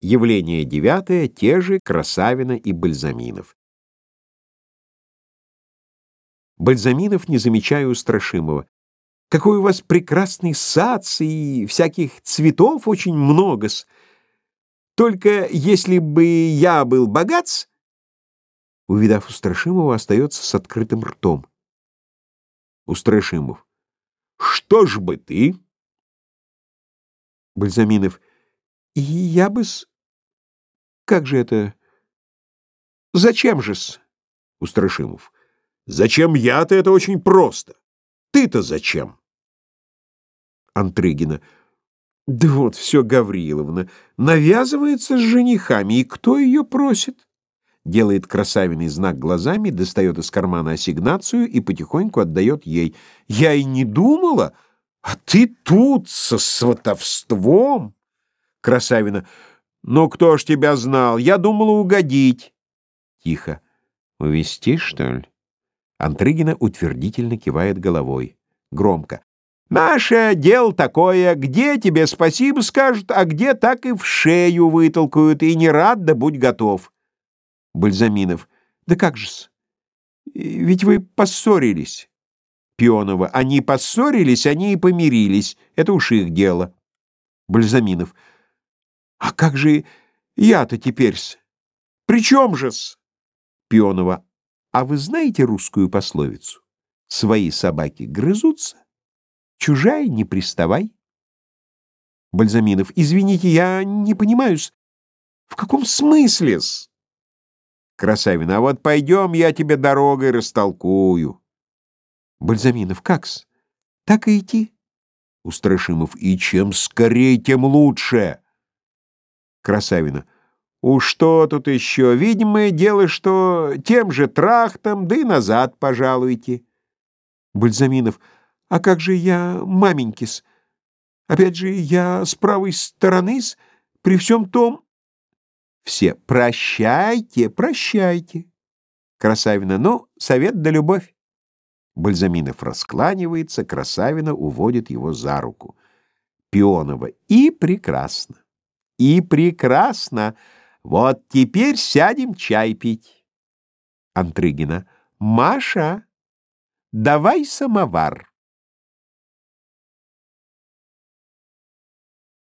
Явление девятое, те же Красавина и Бальзаминов. Бальзаминов, не замечая устрашимого. Какой у вас прекрасный сад, и всяких цветов очень много-с. Только если бы я был богат, увидав Устрашимова, остается с открытым ртом. Устрашимов. Что ж бы ты? Бальзаминов. Я бы-с... Как же это... Зачем же-с? Устрашимов. Зачем я-то это очень просто. Ты-то зачем? Антрыгина. Да вот все Гавриловна. Навязывается с женихами, и кто ее просит? Делает красавиный знак глазами, достает из кармана ассигнацию и потихоньку отдает ей. Я и не думала, а ты тут со сватовством. Красавина. «Ну, кто ж тебя знал? Я думала угодить». Тихо. «Увести, что ли?» Антрыгина утвердительно кивает головой. Громко. «Наше дело такое, где тебе спасибо скажут, а где так и в шею вытолкают, и не рад, да будь готов». Бальзаминов. «Да как же-с? Ведь вы поссорились». Пионова. «Они поссорились, они и помирились. Это уж их дело». Бальзаминов. А как же я-то теперь-с? При чем же-с? Пионова. А вы знаете русскую пословицу? Свои собаки грызутся, чужая не приставай. Бальзаминов. Извините, я не понимаю-с. В каком смысле-с? Красавин. А вот пойдем, я тебе дорогой растолкую. Бальзаминов. Как-с? Так и идти? Устрашимов. И чем скорее, тем лучше. Красавина. «У что тут еще? Видимое дело, что тем же трахтом, да и назад пожалуйте». Бальзаминов. «А как же я маменькис? Опять же, я с правой стороны-с, при всем том...» Все. «Прощайте, прощайте». Красавина. «Ну, совет да любовь». Бальзаминов раскланивается, Красавина уводит его за руку. Пионова. И прекрасно. И прекрасно. Вот теперь сядем чай пить. Антрыгина. Маша, давай самовар.